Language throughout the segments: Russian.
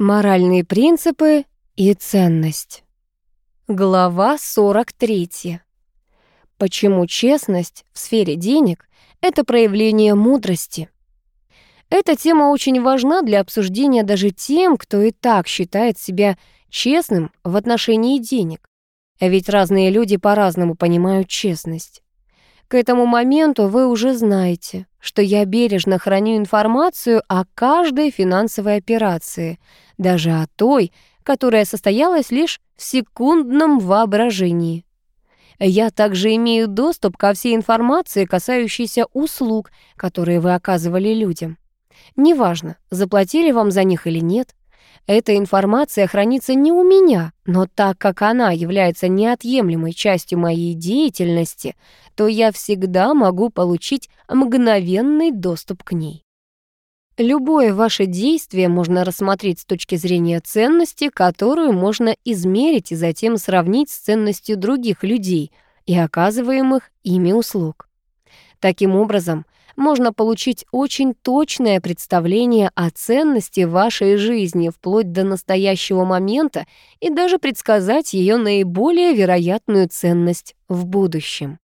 Моральные принципы и ценность. Глава 43. Почему честность в сфере денег — это проявление мудрости? Эта тема очень важна для обсуждения даже тем, кто и так считает себя честным в отношении денег. Ведь разные люди по-разному понимают честность. К этому моменту вы уже знаете, что я бережно храню информацию о каждой финансовой операции, даже о той, которая состоялась лишь в секундном воображении. Я также имею доступ ко всей информации, касающейся услуг, которые вы оказывали людям. Неважно, заплатили вам за них или нет, эта информация хранится не у меня, но так как она является неотъемлемой частью моей деятельности, то я всегда могу получить мгновенный доступ к ней. Любое ваше действие можно рассмотреть с точки зрения ценности, которую можно измерить и затем сравнить с ценностью других людей и оказываемых ими услуг. Таким образом, можно получить очень точное представление о ценности вашей жизни вплоть до настоящего момента и даже предсказать ее наиболее вероятную ценность в будущем.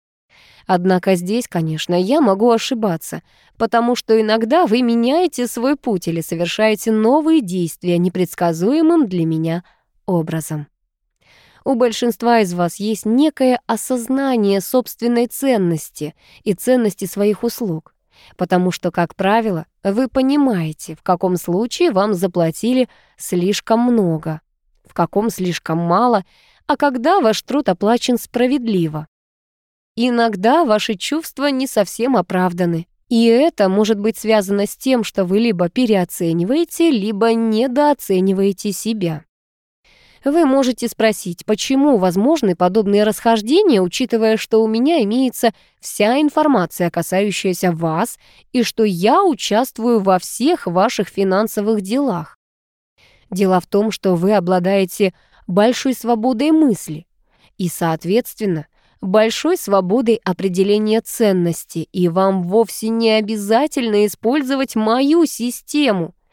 Однако здесь, конечно, я могу ошибаться, потому что иногда вы меняете свой путь или совершаете новые действия непредсказуемым для меня образом. У большинства из вас есть некое осознание собственной ценности и ценности своих услуг потому что, как правило, вы понимаете, в каком случае вам заплатили слишком много, в каком слишком мало, а когда ваш труд оплачен справедливо. Иногда ваши чувства не совсем оправданы, и это может быть связано с тем, что вы либо переоцениваете, либо недооцениваете себя. Вы можете спросить, почему возможны подобные расхождения, учитывая, что у меня имеется вся информация, касающаяся вас, и что я участвую во всех ваших финансовых делах. Дело в том, что вы обладаете большой свободой мысли и, соответственно, большой свободой определения ценности, и вам вовсе не обязательно использовать мою систему –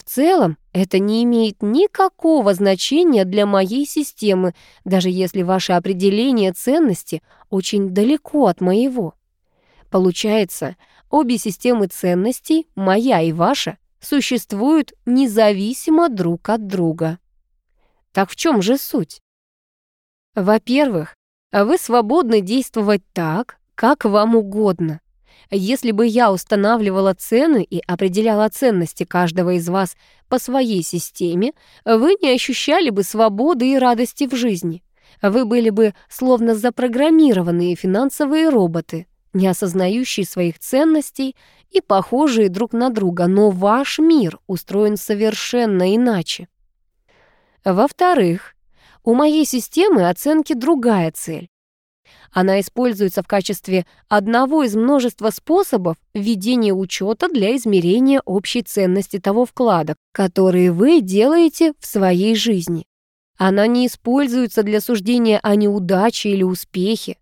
в целом, это не имеет никакого значения для моей системы, даже если ваше определение ценности очень далеко от моего. Получается, обе системы ценностей, моя и ваша, существуют независимо друг от друга. Так в чем же суть? Во-первых, вы свободны действовать так, как вам угодно. Если бы я устанавливала цены и определяла ценности каждого из вас по своей системе, вы не ощущали бы свободы и радости в жизни. Вы были бы словно запрограммированные финансовые роботы, не осознающие своих ценностей и похожие друг на друга, но ваш мир устроен совершенно иначе. Во-вторых, у моей системы оценки другая цель. Она используется в качестве одного из множества способов введения учета для измерения общей ценности того вклада, который вы делаете в своей жизни. Она не используется для суждения о неудаче или успехе.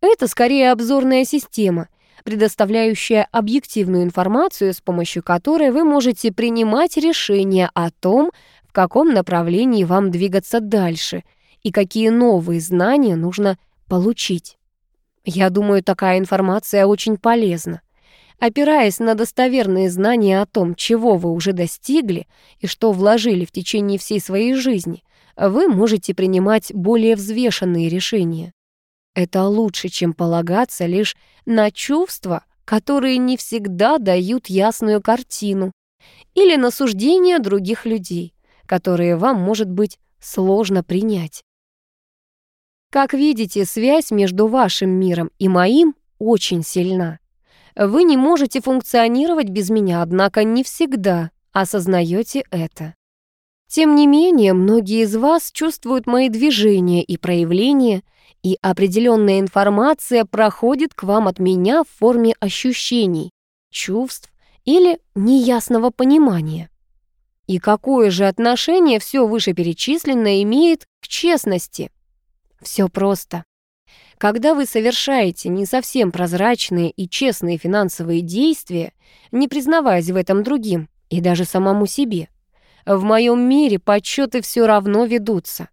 Это скорее обзорная система, предоставляющая объективную информацию, с помощью которой вы можете принимать решения о том, в каком направлении вам двигаться дальше и какие новые знания нужно получить. Я думаю, такая информация очень полезна. Опираясь на достоверные знания о том, чего вы уже достигли и что вложили в течение всей своей жизни, вы можете принимать более взвешенные решения. Это лучше, чем полагаться лишь на чувства, которые не всегда дают ясную картину, или на суждения других людей, которые вам, может быть, сложно принять. Как видите, связь между вашим миром и моим очень сильна. Вы не можете функционировать без меня, однако не всегда осознаете это. Тем не менее, многие из вас чувствуют мои движения и проявления, и определенная информация проходит к вам от меня в форме ощущений, чувств или неясного понимания. И какое же отношение все вышеперечисленное имеет к честности? Все просто. Когда вы совершаете не совсем прозрачные и честные финансовые действия, не признаваясь в этом другим и даже самому себе, В моем мире подсчеты все равно ведутся.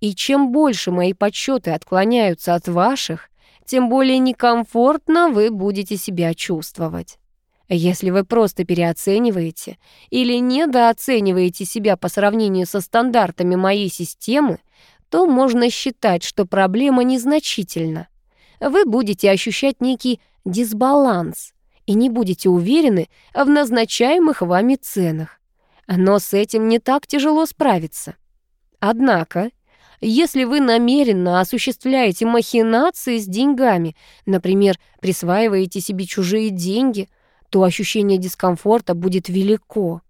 И чем больше мои подсчеты отклоняются от ваших, тем более некомфортно вы будете себя чувствовать. Если вы просто переоцениваете или недооцениваете себя по сравнению со стандартами моей системы, то можно считать, что проблема незначительна. Вы будете ощущать некий дисбаланс и не будете уверены в назначаемых вами ценах. Но с этим не так тяжело справиться. Однако, если вы намеренно осуществляете махинации с деньгами, например, присваиваете себе чужие деньги, то ощущение дискомфорта будет велико.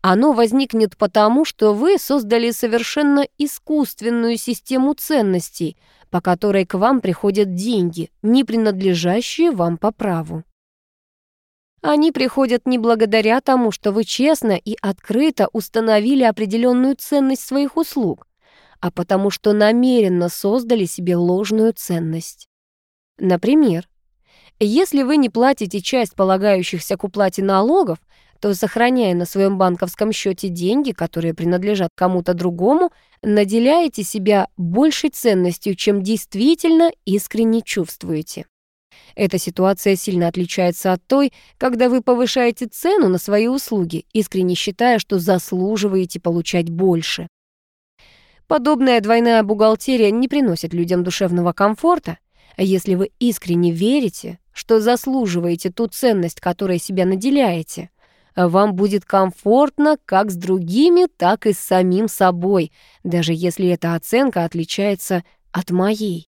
Оно возникнет потому, что вы создали совершенно искусственную систему ценностей, по которой к вам приходят деньги, не принадлежащие вам по праву. Они приходят не благодаря тому, что вы честно и открыто установили определенную ценность своих услуг, а потому что намеренно создали себе ложную ценность. Например, если вы не платите часть полагающихся к уплате налогов, то, сохраняя на своем банковском счете деньги, которые принадлежат кому-то другому, наделяете себя большей ценностью, чем действительно искренне чувствуете. Эта ситуация сильно отличается от той, когда вы повышаете цену на свои услуги, искренне считая, что заслуживаете получать больше. Подобная двойная бухгалтерия не приносит людям душевного комфорта. Если вы искренне верите, что заслуживаете ту ценность, которой себя наделяете, вам будет комфортно как с другими, так и с самим собой, даже если эта оценка отличается от моей.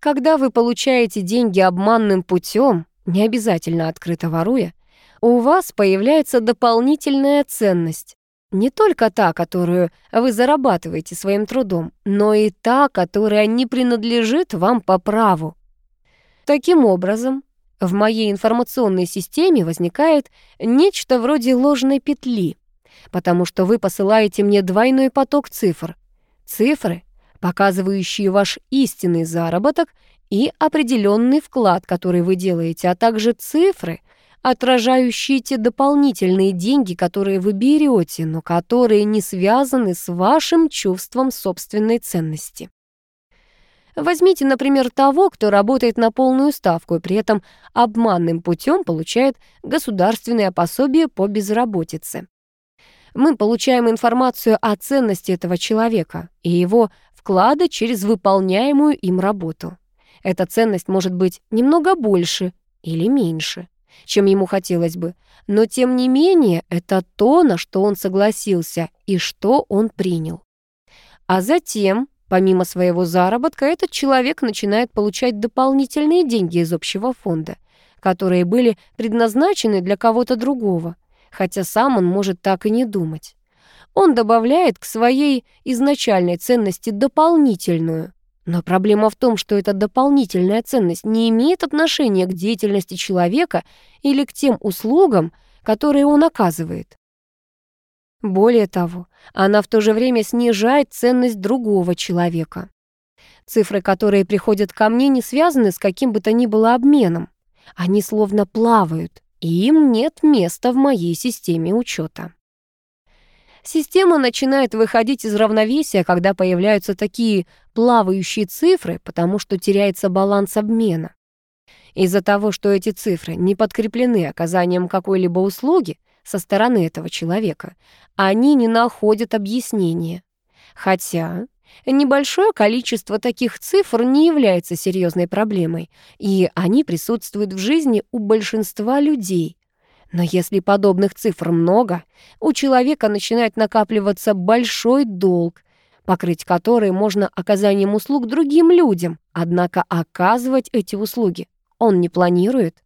Когда вы получаете деньги обманным путем, не обязательно открыто воруя, у вас появляется дополнительная ценность. Не только та, которую вы зарабатываете своим трудом, но и та, которая не принадлежит вам по праву. Таким образом, в моей информационной системе возникает нечто вроде ложной петли, потому что вы посылаете мне двойной поток цифр. Цифры, показывающие ваш истинный заработок и определенный вклад, который вы делаете, а также цифры, отражающие те дополнительные деньги, которые вы берете, но которые не связаны с вашим чувством собственной ценности. Возьмите, например, того, кто работает на полную ставку и при этом обманным путем получает государственное пособие по безработице. Мы получаем информацию о ценности этого человека и его вклада через выполняемую им работу. Эта ценность может быть немного больше или меньше, чем ему хотелось бы, но тем не менее это то, на что он согласился и что он принял. А затем Помимо своего заработка, этот человек начинает получать дополнительные деньги из общего фонда, которые были предназначены для кого-то другого, хотя сам он может так и не думать. Он добавляет к своей изначальной ценности дополнительную. Но проблема в том, что эта дополнительная ценность не имеет отношения к деятельности человека или к тем услугам, которые он оказывает. Более того, она в то же время снижает ценность другого человека. Цифры, которые приходят ко мне, не связаны с каким бы то ни было обменом. Они словно плавают, и им нет места в моей системе учета. Система начинает выходить из равновесия, когда появляются такие плавающие цифры, потому что теряется баланс обмена. Из-за того, что эти цифры не подкреплены оказанием какой-либо услуги, со стороны этого человека, они не находят объяснения. Хотя небольшое количество таких цифр не является серьезной проблемой, и они присутствуют в жизни у большинства людей. Но если подобных цифр много, у человека начинает накапливаться большой долг, покрыть который можно оказанием услуг другим людям, однако оказывать эти услуги он не планирует.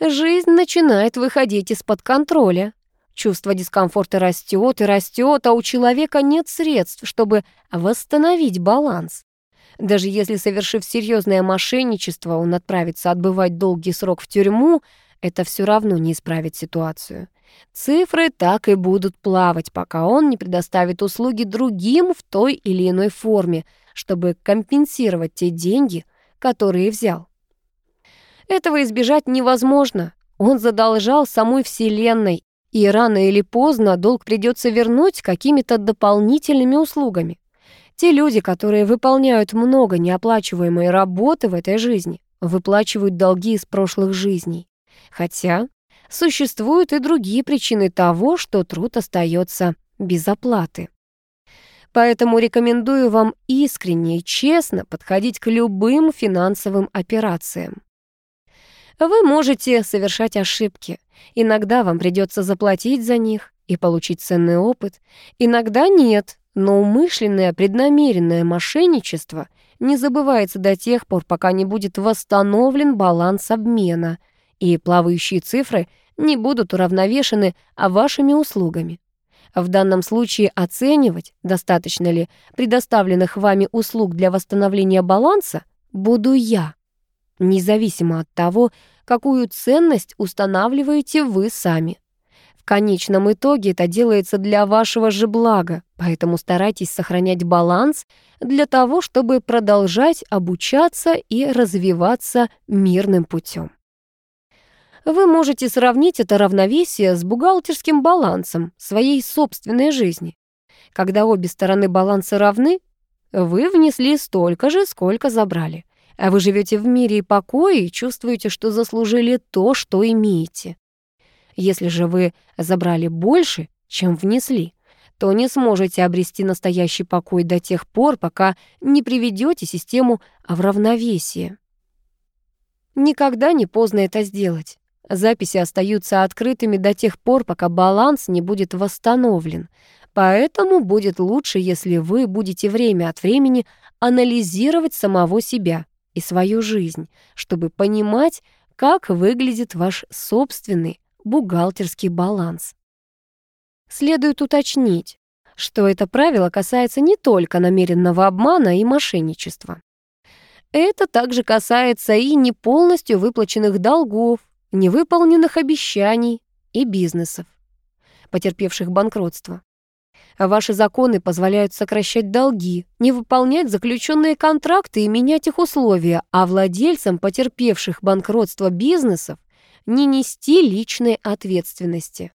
Жизнь начинает выходить из-под контроля. Чувство дискомфорта растет и растет, а у человека нет средств, чтобы восстановить баланс. Даже если, совершив серьезное мошенничество, он отправится отбывать долгий срок в тюрьму, это все равно не исправит ситуацию. Цифры так и будут плавать, пока он не предоставит услуги другим в той или иной форме, чтобы компенсировать те деньги, которые взял. Этого избежать невозможно. Он задолжал самой Вселенной, И рано или поздно долг придется вернуть какими-то дополнительными услугами. Те люди, которые выполняют много неоплачиваемой работы в этой жизни, выплачивают долги из прошлых жизней. Хотя существуют и другие причины того, что труд остается без оплаты. Поэтому рекомендую вам искренне и честно подходить к любым финансовым операциям. Вы можете совершать ошибки. Иногда вам придется заплатить за них и получить ценный опыт. Иногда нет, но умышленное, преднамеренное мошенничество не забывается до тех пор, пока не будет восстановлен баланс обмена, и плавающие цифры не будут уравновешены вашими услугами. В данном случае оценивать, достаточно ли предоставленных вами услуг для восстановления баланса, буду я, независимо от того, какую ценность устанавливаете вы сами. В конечном итоге это делается для вашего же блага, поэтому старайтесь сохранять баланс для того, чтобы продолжать обучаться и развиваться мирным путем. Вы можете сравнить это равновесие с бухгалтерским балансом своей собственной жизни. Когда обе стороны баланса равны, вы внесли столько же, сколько забрали. А вы живете в мире и покое и чувствуете, что заслужили то, что имеете. Если же вы забрали больше, чем внесли, то не сможете обрести настоящий покой до тех пор, пока не приведете систему в равновесие. Никогда не поздно это сделать. Записи остаются открытыми до тех пор, пока баланс не будет восстановлен. Поэтому будет лучше, если вы будете время от времени анализировать самого себя и свою жизнь, чтобы понимать, как выглядит ваш собственный бухгалтерский баланс. Следует уточнить, что это правило касается не только намеренного обмана и мошенничества. Это также касается и не полностью выплаченных долгов, невыполненных обещаний и бизнесов, потерпевших банкротство. Ваши законы позволяют сокращать долги, не выполнять заключенные контракты и менять их условия, а владельцам потерпевших банкротство бизнесов не нести личной ответственности.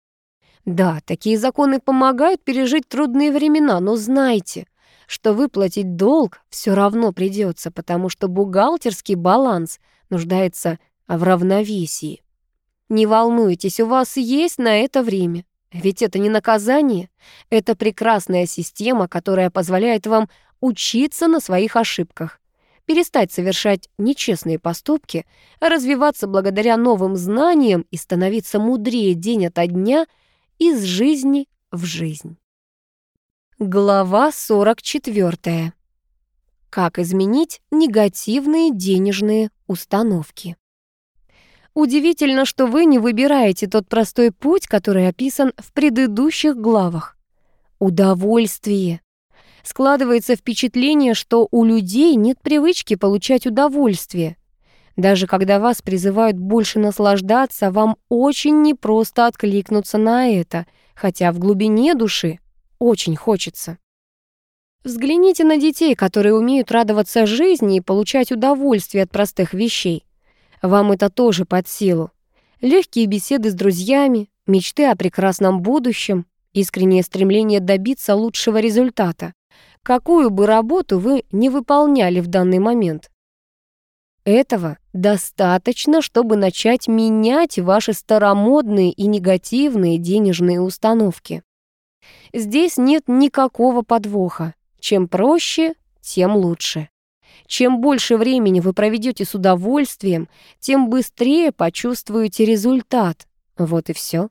Да, такие законы помогают пережить трудные времена, но знайте, что выплатить долг все равно придется, потому что бухгалтерский баланс нуждается в равновесии. Не волнуйтесь, у вас есть на это время. Ведь это не наказание, это прекрасная система, которая позволяет вам учиться на своих ошибках, перестать совершать нечестные поступки, развиваться благодаря новым знаниям и становиться мудрее день ото дня из жизни в жизнь. Глава 44. Как изменить негативные денежные установки? Удивительно, что вы не выбираете тот простой путь, который описан в предыдущих главах. Удовольствие. Складывается впечатление, что у людей нет привычки получать удовольствие. Даже когда вас призывают больше наслаждаться, вам очень непросто откликнуться на это, хотя в глубине души очень хочется. Взгляните на детей, которые умеют радоваться жизни и получать удовольствие от простых вещей. Вам это тоже под силу. Легкие беседы с друзьями, мечты о прекрасном будущем, искреннее стремление добиться лучшего результата. Какую бы работу вы не выполняли в данный момент. Этого достаточно, чтобы начать менять ваши старомодные и негативные денежные установки. Здесь нет никакого подвоха. Чем проще, тем лучше. Чем больше времени вы проведете с удовольствием, тем быстрее почувствуете результат. Вот и все.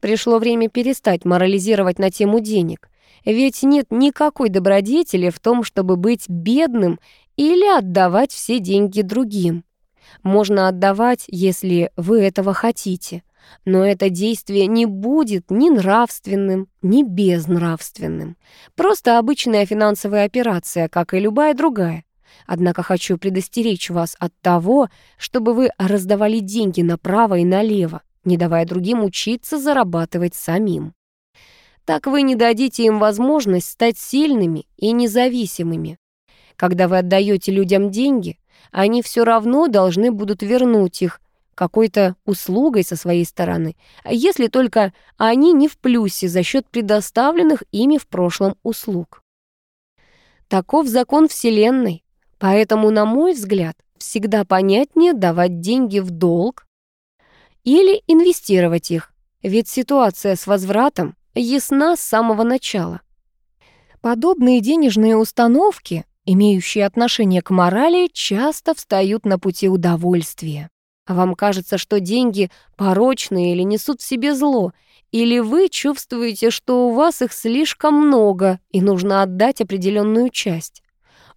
Пришло время перестать морализировать на тему денег. Ведь нет никакой добродетели в том, чтобы быть бедным или отдавать все деньги другим. Можно отдавать, если вы этого хотите, но это действие не будет ни нравственным, ни безнравственным. Просто обычная финансовая операция, как и любая другая. Однако хочу предостеречь вас от того, чтобы вы раздавали деньги направо и налево, не давая другим учиться зарабатывать самим. Так вы не дадите им возможность стать сильными и независимыми. Когда вы отдаете людям деньги, они все равно должны будут вернуть их какой-то услугой со своей стороны, если только они не в плюсе за счет предоставленных ими в прошлом услуг. Таков закон Вселенной, поэтому, на мой взгляд, всегда понятнее давать деньги в долг или инвестировать их, ведь ситуация с возвратом ясна с самого начала. Подобные денежные установки, имеющие отношение к морали, часто встают на пути удовольствия. Вам кажется, что деньги порочные или несут в себе зло, или вы чувствуете, что у вас их слишком много и нужно отдать определенную часть.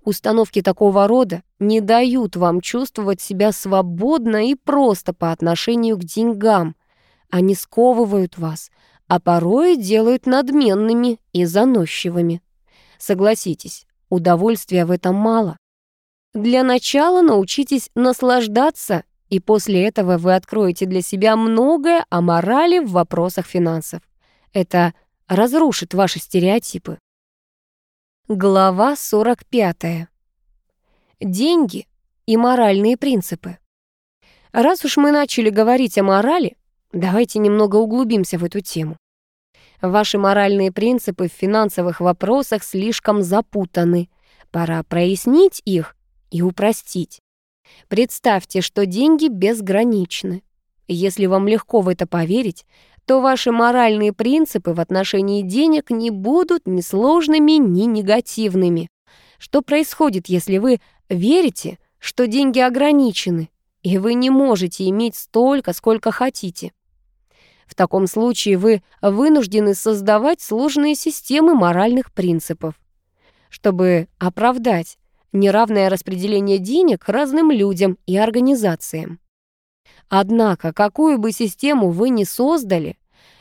Установки такого рода не дают вам чувствовать себя свободно и просто по отношению к деньгам. Они сковывают вас, а порой делают надменными и заносчивыми. Согласитесь, удовольствия в этом мало. Для начала научитесь наслаждаться и после этого вы откроете для себя многое о морали в вопросах финансов. Это разрушит ваши стереотипы. Глава 45. Деньги и моральные принципы. Раз уж мы начали говорить о морали, давайте немного углубимся в эту тему. Ваши моральные принципы в финансовых вопросах слишком запутаны. Пора прояснить их и упростить. Представьте, что деньги безграничны. Если вам легко в это поверить, то ваши моральные принципы в отношении денег не будут ни сложными, ни негативными. Что происходит, если вы верите, что деньги ограничены, и вы не можете иметь столько, сколько хотите? В таком случае вы вынуждены создавать сложные системы моральных принципов. Чтобы оправдать неравное распределение денег разным людям и организациям. Однако, какую бы систему вы ни создали,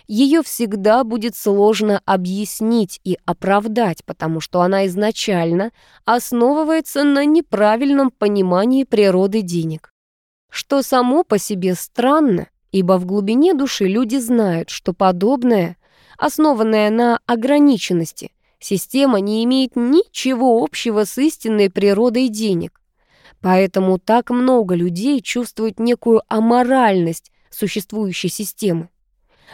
ее всегда будет сложно объяснить и оправдать, потому что она изначально основывается на неправильном понимании природы денег. Что само по себе странно, ибо в глубине души люди знают, что подобное, основанное на ограниченности, Система не имеет ничего общего с истинной природой денег. Поэтому так много людей чувствуют некую аморальность существующей системы.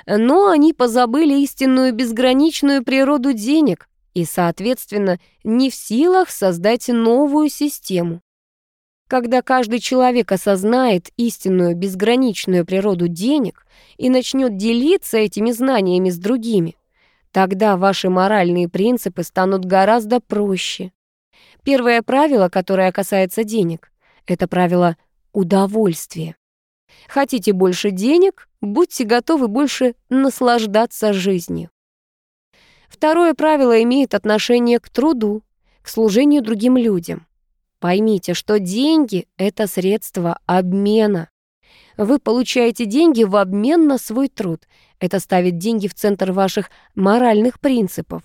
Но они позабыли истинную безграничную природу денег и, соответственно, не в силах создать новую систему. Когда каждый человек осознает истинную безграничную природу денег и начнет делиться этими знаниями с другими, Тогда ваши моральные принципы станут гораздо проще. Первое правило, которое касается денег, это правило удовольствия. Хотите больше денег, будьте готовы больше наслаждаться жизнью. Второе правило имеет отношение к труду, к служению другим людям. Поймите, что деньги — это средство обмена. Вы получаете деньги в обмен на свой труд. Это ставит деньги в центр ваших моральных принципов.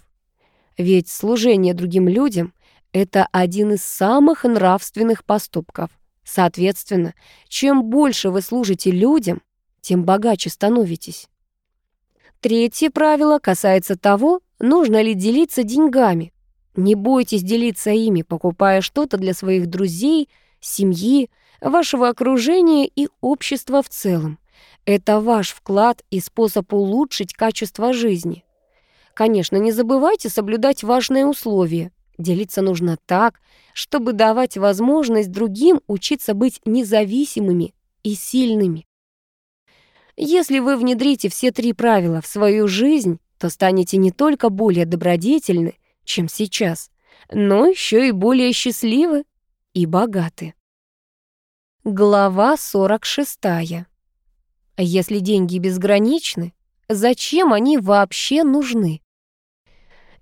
Ведь служение другим людям — это один из самых нравственных поступков. Соответственно, чем больше вы служите людям, тем богаче становитесь. Третье правило касается того, нужно ли делиться деньгами. Не бойтесь делиться ими, покупая что-то для своих друзей, семьи, вашего окружения и общества в целом. Это ваш вклад и способ улучшить качество жизни. Конечно, не забывайте соблюдать важные условия. Делиться нужно так, чтобы давать возможность другим учиться быть независимыми и сильными. Если вы внедрите все три правила в свою жизнь, то станете не только более добродетельны, чем сейчас, но еще и более счастливы и богаты. Глава 46. Если деньги безграничны, зачем они вообще нужны?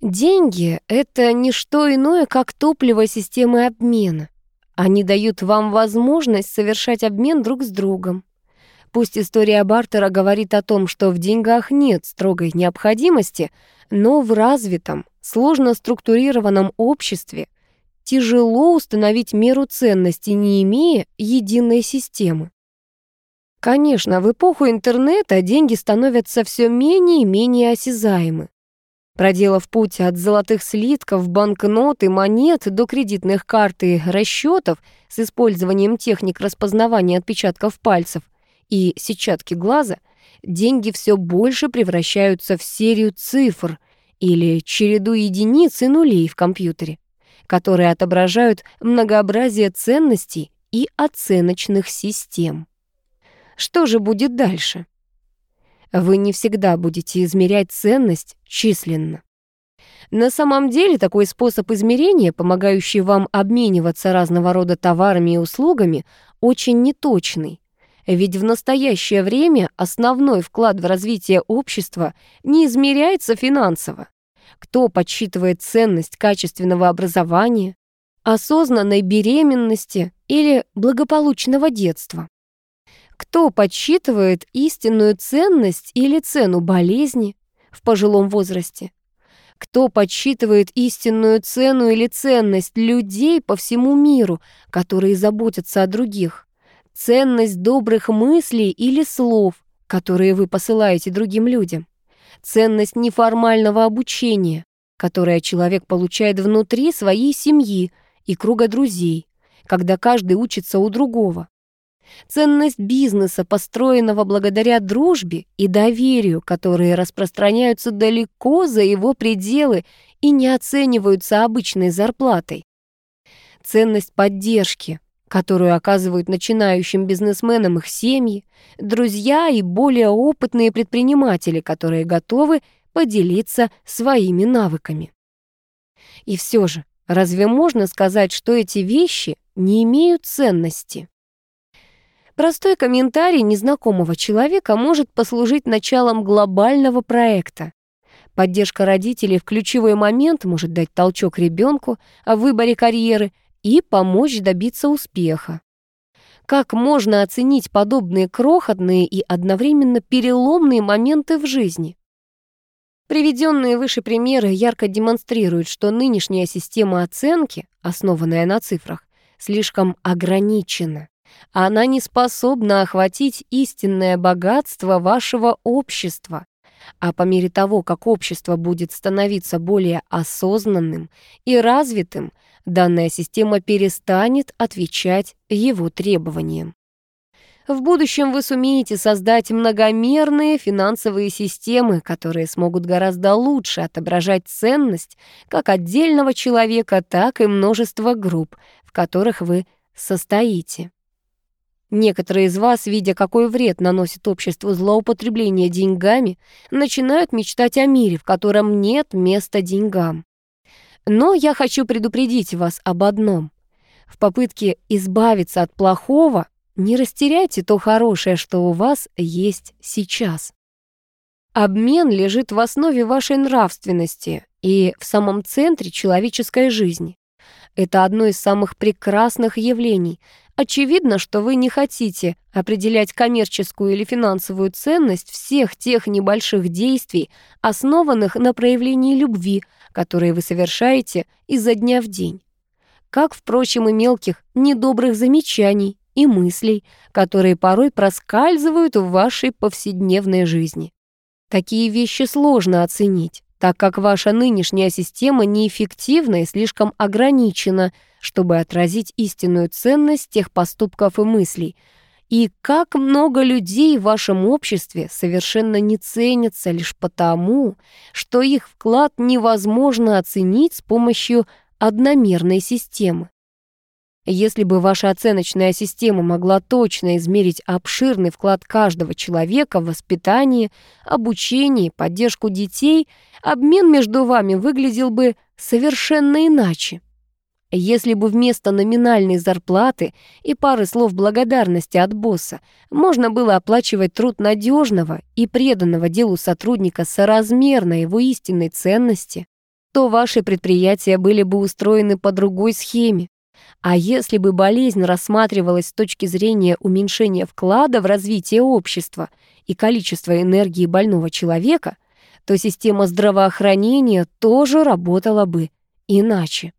Деньги — это не что иное, как топливо системы обмена. Они дают вам возможность совершать обмен друг с другом. Пусть история бартера говорит о том, что в деньгах нет строгой необходимости, но в развитом, сложно структурированном обществе тяжело установить меру ценности, не имея единой системы. Конечно, в эпоху интернета деньги становятся все менее и менее осязаемы. Проделав путь от золотых слитков, банкнот и монет до кредитных карт и расчетов с использованием техник распознавания отпечатков пальцев и сетчатки глаза, деньги все больше превращаются в серию цифр или череду единиц и нулей в компьютере, которые отображают многообразие ценностей и оценочных систем. Что же будет дальше? Вы не всегда будете измерять ценность численно. На самом деле такой способ измерения, помогающий вам обмениваться разного рода товарами и услугами, очень неточный. Ведь в настоящее время основной вклад в развитие общества не измеряется финансово. Кто подсчитывает ценность качественного образования, осознанной беременности или благополучного детства? Кто подсчитывает истинную ценность или цену болезни в пожилом возрасте? Кто подсчитывает истинную цену или ценность людей по всему миру, которые заботятся о других? Ценность добрых мыслей или слов, которые вы посылаете другим людям? Ценность неформального обучения, которое человек получает внутри своей семьи и круга друзей, когда каждый учится у другого? Ценность бизнеса, построенного благодаря дружбе и доверию, которые распространяются далеко за его пределы и не оцениваются обычной зарплатой. Ценность поддержки, которую оказывают начинающим бизнесменам их семьи, друзья и более опытные предприниматели, которые готовы поделиться своими навыками. И все же, разве можно сказать, что эти вещи не имеют ценности? Простой комментарий незнакомого человека может послужить началом глобального проекта. Поддержка родителей в ключевой момент может дать толчок ребенку в выборе карьеры и помочь добиться успеха. Как можно оценить подобные крохотные и одновременно переломные моменты в жизни? Приведенные выше примеры ярко демонстрируют, что нынешняя система оценки, основанная на цифрах, слишком ограничена. Она не способна охватить истинное богатство вашего общества. А по мере того, как общество будет становиться более осознанным и развитым, данная система перестанет отвечать его требованиям. В будущем вы сумеете создать многомерные финансовые системы, которые смогут гораздо лучше отображать ценность как отдельного человека, так и множества групп, в которых вы состоите. Некоторые из вас, видя, какой вред наносит обществу злоупотребление деньгами, начинают мечтать о мире, в котором нет места деньгам. Но я хочу предупредить вас об одном. В попытке избавиться от плохого не растеряйте то хорошее, что у вас есть сейчас. Обмен лежит в основе вашей нравственности и в самом центре человеческой жизни. Это одно из самых прекрасных явлений — Очевидно, что вы не хотите определять коммерческую или финансовую ценность всех тех небольших действий, основанных на проявлении любви, которые вы совершаете изо дня в день. Как, впрочем, и мелких недобрых замечаний и мыслей, которые порой проскальзывают в вашей повседневной жизни. Такие вещи сложно оценить, так как ваша нынешняя система неэффективна и слишком ограничена – чтобы отразить истинную ценность тех поступков и мыслей. И как много людей в вашем обществе совершенно не ценятся лишь потому, что их вклад невозможно оценить с помощью одномерной системы. Если бы ваша оценочная система могла точно измерить обширный вклад каждого человека в воспитание, обучение, поддержку детей, обмен между вами выглядел бы совершенно иначе. Если бы вместо номинальной зарплаты и пары слов благодарности от босса можно было оплачивать труд надежного и преданного делу сотрудника соразмерно его истинной ценности, то ваши предприятия были бы устроены по другой схеме. А если бы болезнь рассматривалась с точки зрения уменьшения вклада в развитие общества и количества энергии больного человека, то система здравоохранения тоже работала бы иначе.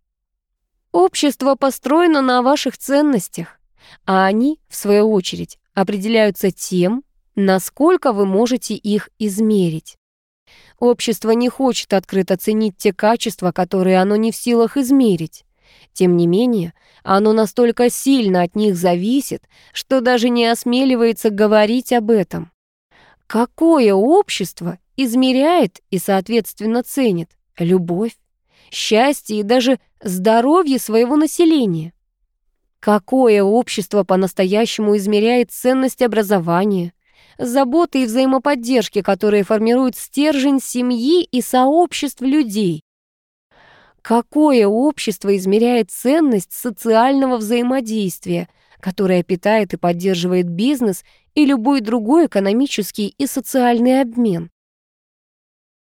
Общество построено на ваших ценностях, а они, в свою очередь, определяются тем, насколько вы можете их измерить. Общество не хочет открыто ценить те качества, которые оно не в силах измерить. Тем не менее, оно настолько сильно от них зависит, что даже не осмеливается говорить об этом. Какое общество измеряет и, соответственно, ценит любовь, счастье и даже здоровье своего населения? Какое общество по-настоящему измеряет ценность образования, заботы и взаимоподдержки, которые формируют стержень семьи и сообществ людей? Какое общество измеряет ценность социального взаимодействия, которое питает и поддерживает бизнес и любой другой экономический и социальный обмен?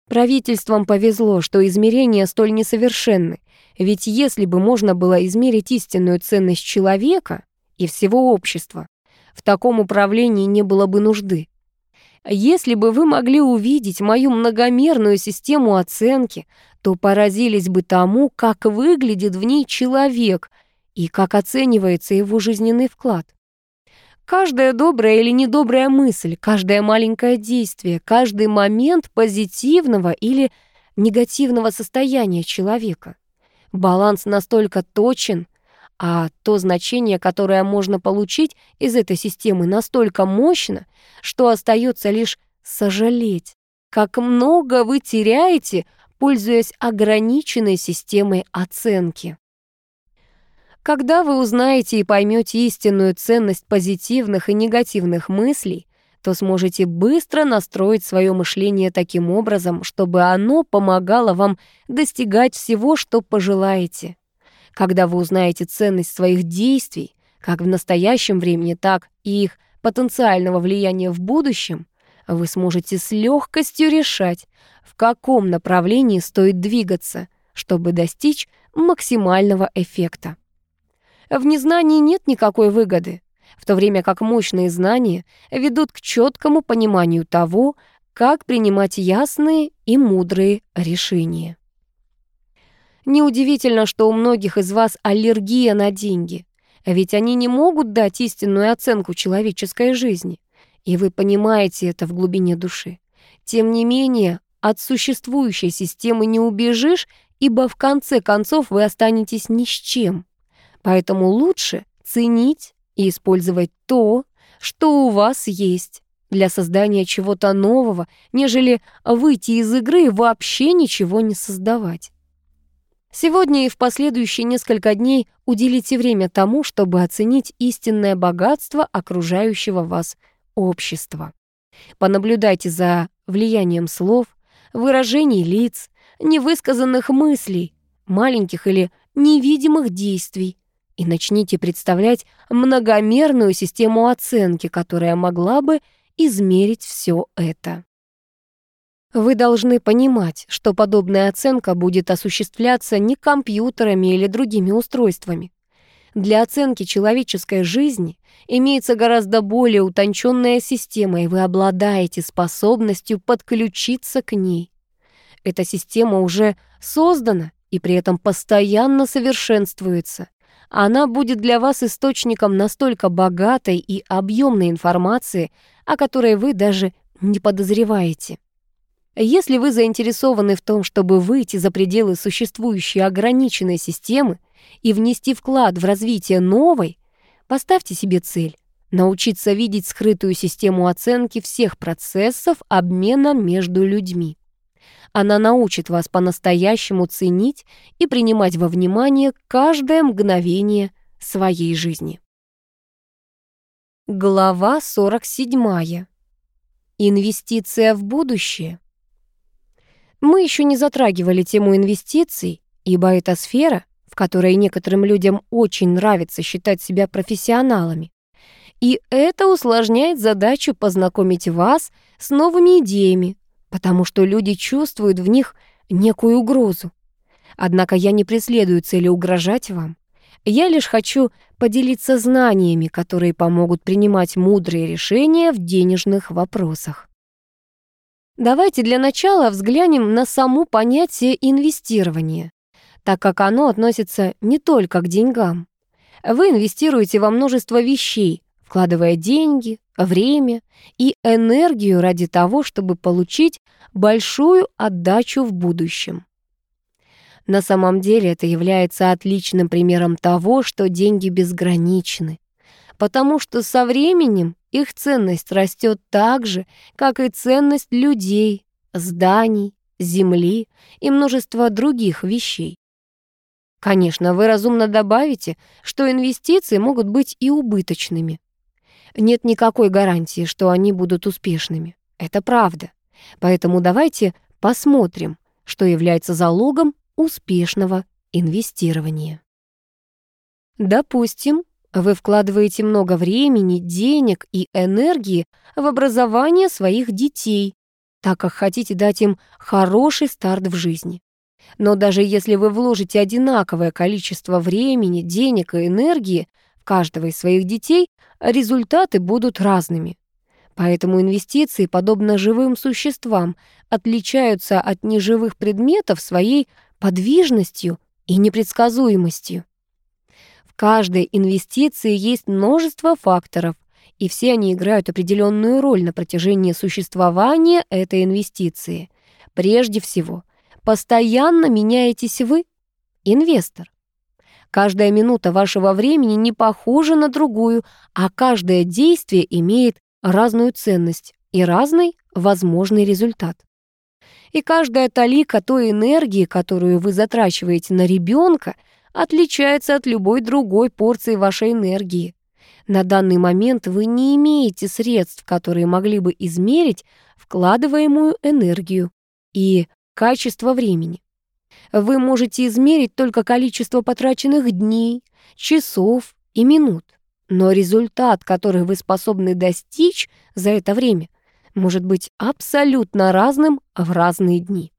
Правительствам повезло, что измерения столь несовершенны, ведь если бы можно было измерить истинную ценность человека и всего общества, в таком управлении не было бы нужды. Если бы вы могли увидеть мою многомерную систему оценки, то поразились бы тому, как выглядит в ней человек и как оценивается его жизненный вклад. Каждая добрая или недобрая мысль, каждое маленькое действие, каждый момент позитивного или негативного состояния человека. Баланс настолько точен, а то значение, которое можно получить из этой системы, настолько мощно, что остается лишь сожалеть, как много вы теряете, пользуясь ограниченной системой оценки. Когда вы узнаете и поймете истинную ценность позитивных и негативных мыслей, то сможете быстро настроить свое мышление таким образом, чтобы оно помогало вам достигать всего, что пожелаете. Когда вы узнаете ценность своих действий, как в настоящем времени, так и их потенциального влияния в будущем, вы сможете с легкостью решать, в каком направлении стоит двигаться, чтобы достичь максимального эффекта. В незнании нет никакой выгоды, в то время как мощные знания ведут к четкому пониманию того, как принимать ясные и мудрые решения. Неудивительно, что у многих из вас аллергия на деньги, ведь они не могут дать истинную оценку человеческой жизни, и вы понимаете это в глубине души. Тем не менее, от существующей системы не убежишь, ибо в конце концов вы останетесь ни с чем. Поэтому лучше ценить и использовать то, что у вас есть, для создания чего-то нового, нежели выйти из игры и вообще ничего не создавать. Сегодня и в последующие несколько дней уделите время тому, чтобы оценить истинное богатство окружающего вас общества. Понаблюдайте за влиянием слов, выражений лиц, невысказанных мыслей, маленьких или невидимых действий и начните представлять многомерную систему оценки, которая могла бы измерить все это. Вы должны понимать, что подобная оценка будет осуществляться не компьютерами или другими устройствами. Для оценки человеческой жизни имеется гораздо более утонченная система, и вы обладаете способностью подключиться к ней. Эта система уже создана и при этом постоянно совершенствуется. Она будет для вас источником настолько богатой и объемной информации, о которой вы даже не подозреваете. Если вы заинтересованы в том, чтобы выйти за пределы существующей ограниченной системы и внести вклад в развитие новой, поставьте себе цель — научиться видеть скрытую систему оценки всех процессов обмена между людьми. Она научит вас по-настоящему ценить и принимать во внимание каждое мгновение своей жизни. Глава 47. Инвестиция в будущее. Мы еще не затрагивали тему инвестиций, ибо это сфера, в которой некоторым людям очень нравится считать себя профессионалами. И это усложняет задачу познакомить вас с новыми идеями, потому что люди чувствуют в них некую угрозу. Однако я не преследую цели угрожать вам. Я лишь хочу поделиться знаниями, которые помогут принимать мудрые решения в денежных вопросах. Давайте для начала взглянем на само понятие инвестирования, так как оно относится не только к деньгам. Вы инвестируете во множество вещей, вкладывая деньги, время и энергию ради того, чтобы получить большую отдачу в будущем. На самом деле это является отличным примером того, что деньги безграничны, потому что со временем их ценность растет так же, как и ценность людей, зданий, земли и множества других вещей. Конечно, вы разумно добавите, что инвестиции могут быть и убыточными. Нет никакой гарантии, что они будут успешными. Это правда. Поэтому давайте посмотрим, что является залогом успешного инвестирования. Допустим, вы вкладываете много времени, денег и энергии в образование своих детей, так как хотите дать им хороший старт в жизни. Но даже если вы вложите одинаковое количество времени, денег и энергии в каждого из своих детей, результаты будут разными. Поэтому инвестиции, подобно живым существам, отличаются от неживых предметов своей подвижностью и непредсказуемостью. В каждой инвестиции есть множество факторов, и все они играют определенную роль на протяжении существования этой инвестиции. Прежде всего, постоянно меняетесь вы, инвестор. Каждая минута вашего времени не похожа на другую, а каждое действие имеет разную ценность и разный возможный результат. И каждая талика той энергии, которую вы затрачиваете на ребенка, отличается от любой другой порции вашей энергии. На данный момент вы не имеете средств, которые могли бы измерить вкладываемую энергию и качество времени. Вы можете измерить только количество потраченных дней, часов и минут, но результат, который вы способны достичь за это время, может быть абсолютно разным в разные дни.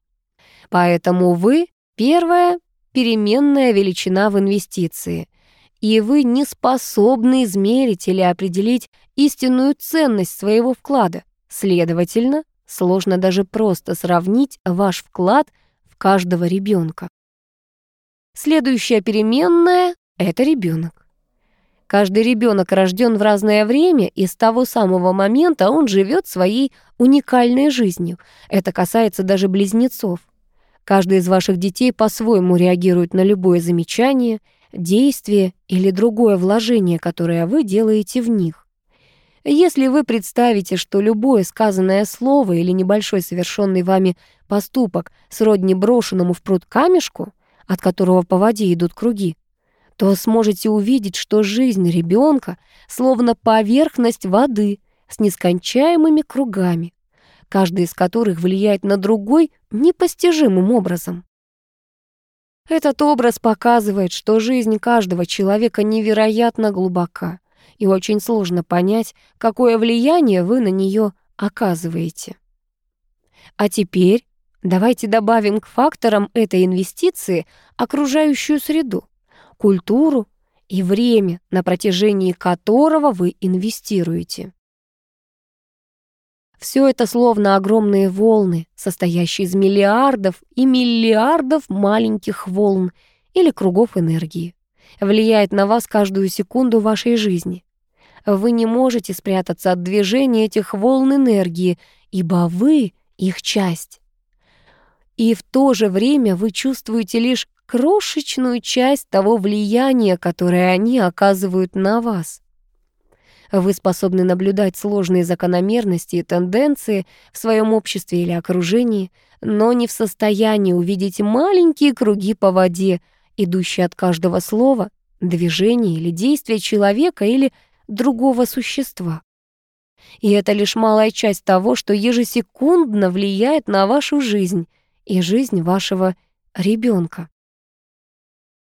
Поэтому вы — первая переменная величина в инвестиции, и вы не способны измерить или определить истинную ценность своего вклада. Следовательно, сложно даже просто сравнить ваш вклад каждого ребенка. Следующая переменная — это ребенок. Каждый ребенок рожден в разное время, и с того самого момента он живет своей уникальной жизнью. Это касается даже близнецов. Каждый из ваших детей по-своему реагирует на любое замечание — действие или другое вложение, которое вы делаете в них. Если вы представите, что любое сказанное слово или небольшой совершенный вами поступок сродни брошенному в пруд камешку, от которого по воде идут круги, то сможете увидеть, что жизнь ребенка словно поверхность воды с нескончаемыми кругами, каждый из которых влияет на другой непостижимым образом. Этот образ показывает, что жизнь каждого человека невероятно глубока, и очень сложно понять, какое влияние вы на нее оказываете. А теперь давайте добавим к факторам этой инвестиции окружающую среду, культуру и время, на протяжении которого вы инвестируете. Все это словно огромные волны, состоящие из миллиардов и миллиардов маленьких волн или кругов энергии. Влияет на вас каждую секунду вашей жизни. Вы не можете спрятаться от движения этих волн энергии, ибо вы их часть. И в то же время вы чувствуете лишь крошечную часть того влияния, которое они оказывают на вас. Вы способны наблюдать сложные закономерности и тенденции в своем обществе или окружении, но не в состоянии увидеть маленькие круги по воде, идущие от каждого слова, движения или действия человека или другого существа. И это лишь малая часть того, что ежесекундно влияет на вашу жизнь и жизнь вашего ребенка.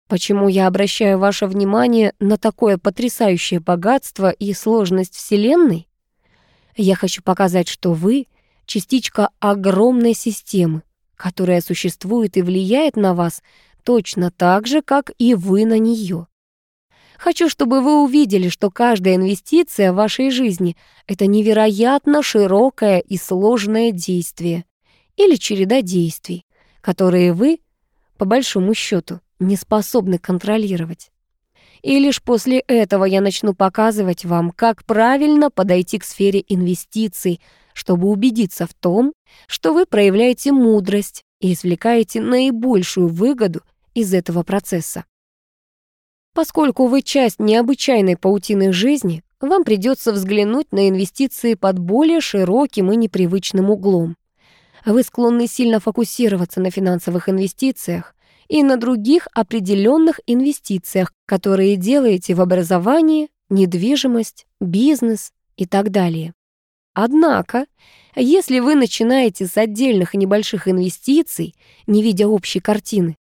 Почему я обращаю ваше внимание на такое потрясающее богатство и сложность Вселенной? Я хочу показать, что вы — частичка огромной системы, которая существует и влияет на вас точно так же, как и вы на нее. Хочу, чтобы вы увидели, что каждая инвестиция в вашей жизни — это невероятно широкое и сложное действие или череда действий, которые вы, по большому счету, не способны контролировать. И лишь после этого я начну показывать вам, как правильно подойти к сфере инвестиций, чтобы убедиться в том, что вы проявляете мудрость и извлекаете наибольшую выгоду из этого процесса. Поскольку вы часть необычайной паутины жизни, вам придется взглянуть на инвестиции под более широким и непривычным углом. Вы склонны сильно фокусироваться на финансовых инвестициях и на других определенных инвестициях, которые делаете в образование, недвижимость, бизнес и так далее. Однако, если вы начинаете с отдельных небольших инвестиций, не видя общей картины,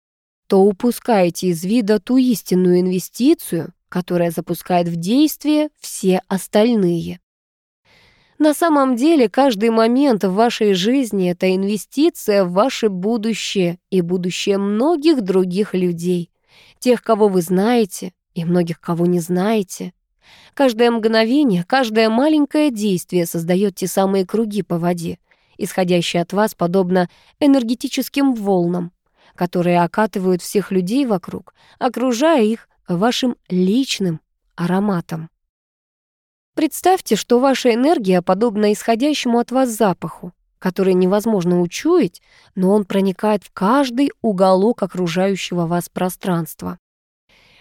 то упускаете из вида ту истинную инвестицию, которая запускает в действие все остальные. На самом деле, каждый момент в вашей жизни — это инвестиция в ваше будущее и будущее многих других людей, тех, кого вы знаете, и многих, кого не знаете. Каждое мгновение, каждое маленькое действие создает те самые круги по воде, исходящие от вас подобно энергетическим волнам, которые окатывают всех людей вокруг, окружая их вашим личным ароматом. Представьте, что ваша энергия подобна исходящему от вас запаху, который невозможно учуять, но он проникает в каждый уголок окружающего вас пространства.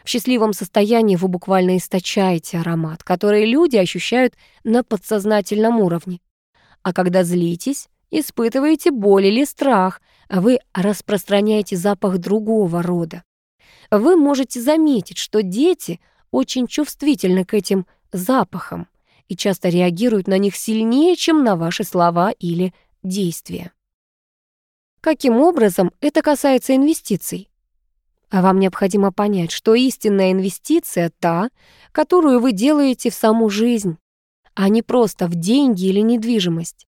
В счастливом состоянии вы буквально источаете аромат, который люди ощущают на подсознательном уровне. А когда злитесь, испытываете боль или страх, а вы распространяете запах другого рода. Вы можете заметить, что дети очень чувствительны к этим запахам и часто реагируют на них сильнее, чем на ваши слова или действия. Каким образом это касается инвестиций? А вам необходимо понять, что истинная инвестиция та, которую вы делаете в саму жизнь, а не просто в деньги или недвижимость.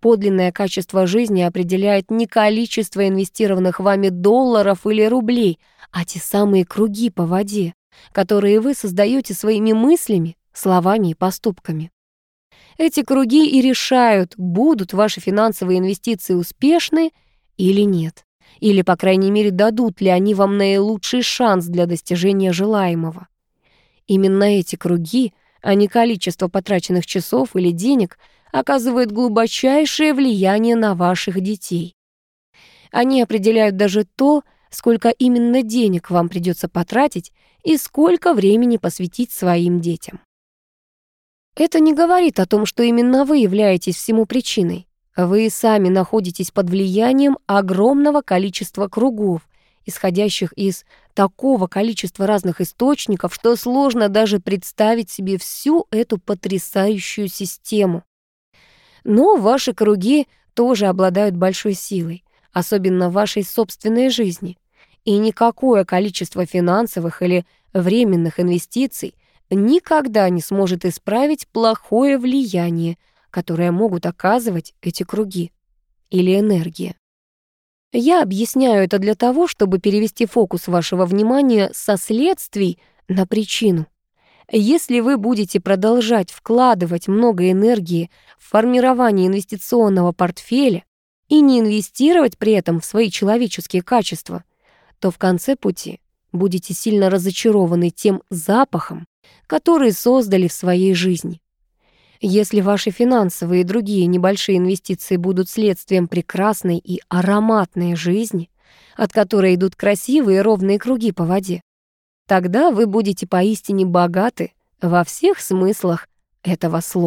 Подлинное качество жизни определяет не количество инвестированных вами долларов или рублей, а те самые круги по воде, которые вы создаете своими мыслями, словами и поступками. Эти круги и решают, будут ваши финансовые инвестиции успешны или нет, или, по крайней мере, дадут ли они вам наилучший шанс для достижения желаемого. Именно эти круги, а не количество потраченных часов или денег – оказывает глубочайшее влияние на ваших детей. Они определяют даже то, сколько именно денег вам придется потратить и сколько времени посвятить своим детям. Это не говорит о том, что именно вы являетесь всему причиной. Вы сами находитесь под влиянием огромного количества кругов, исходящих из такого количества разных источников, что сложно даже представить себе всю эту потрясающую систему. Но ваши круги тоже обладают большой силой, особенно в вашей собственной жизни. И никакое количество финансовых или временных инвестиций никогда не сможет исправить плохое влияние, которое могут оказывать эти круги или энергия. Я объясняю это для того, чтобы перевести фокус вашего внимания со следствий на причину. Если вы будете продолжать вкладывать много энергии в формирование инвестиционного портфеля и не инвестировать при этом в свои человеческие качества, то в конце пути будете сильно разочарованы тем запахом, который создали в своей жизни. Если ваши финансовые и другие небольшие инвестиции будут следствием прекрасной и ароматной жизни, от которой идут красивые ровные круги по воде, Тогда вы будете поистине богаты во всех смыслах этого слова.